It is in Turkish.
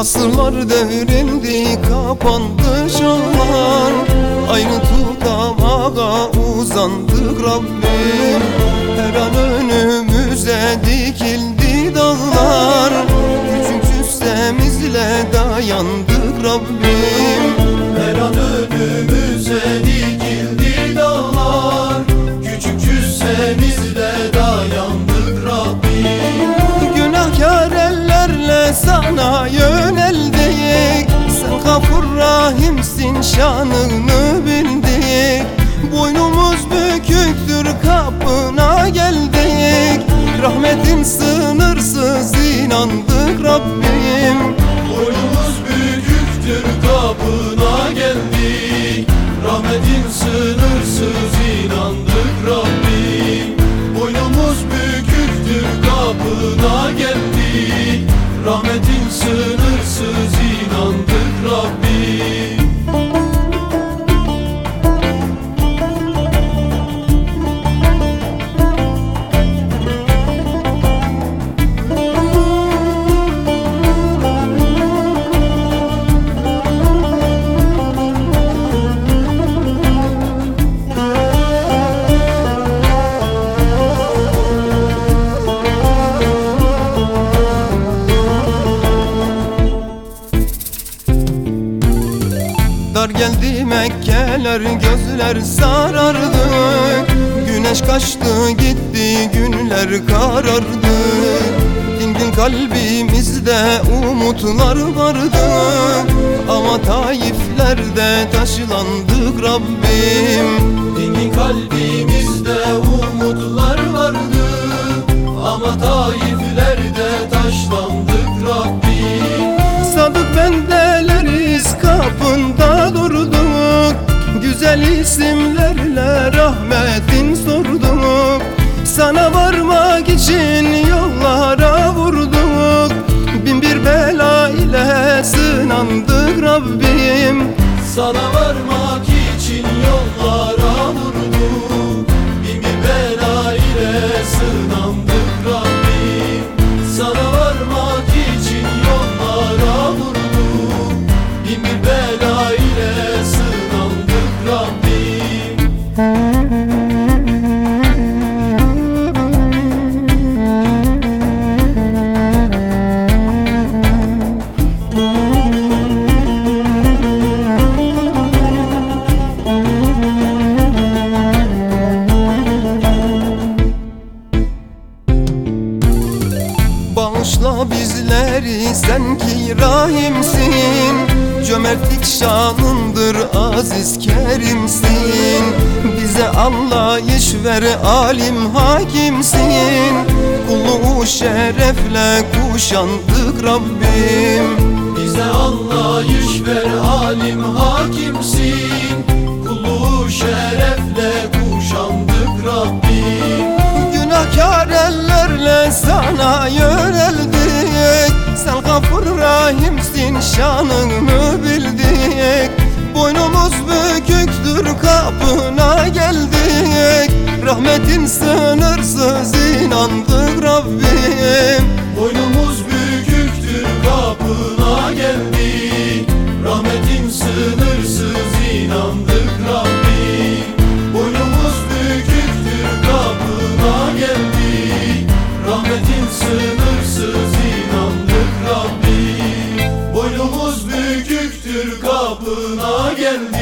Asırlar devrildi kapandı çağlar Aynı tutamağa uzandık Rabbim. Her an önümüze dikildi dağlar. Küçük cüssemizle dayandık Rabbim. Her an önümüze dikildi dağlar. Küçük cüssemizle dayandık Rabbim. Günahkar ellerle sana yöneldik şanını bildik. Boynumuz büküktür kapına geldik. Rahmetin sınırsız inandık Rabbim. Boynumuz büyüktür kapına geldik. Rahmetin sınırsız inandık Rabbim. Boynumuz büyüktür kapına geldik. Rahmetin sınırsız Dar geldi Mekkeler gözler sarardı. Güneş kaçtı gitti günler karardı. Dingin kalbimizde umutlar vardı. Ama Taiflerde taşlandık Rabbim. Dingin kalbimizde umutlar vardı. Ama Taiflerde Güzel isimlerle rahmetin sorduk. Sana varmak için yollara vurduk. Bin bir bela ile sınandık Rabbim. Sana varmak Bağışla bizleri sen ki rahimsin. Cömertlik şanındır aziz kerimsin. Bize anlayış ver alim hakimsin. Kulluğu şerefle kuşandık Rabbim. Bize anlayış ver alim hakimsin. Kulluğu şerefle kuşandık Rabbim. Günahkar ellerle sana yöneldik şanını bildik? Boynumuz büküktür kapına geldik. Rahmetin sınırsız inandık Rabbim Geldik Rahmetin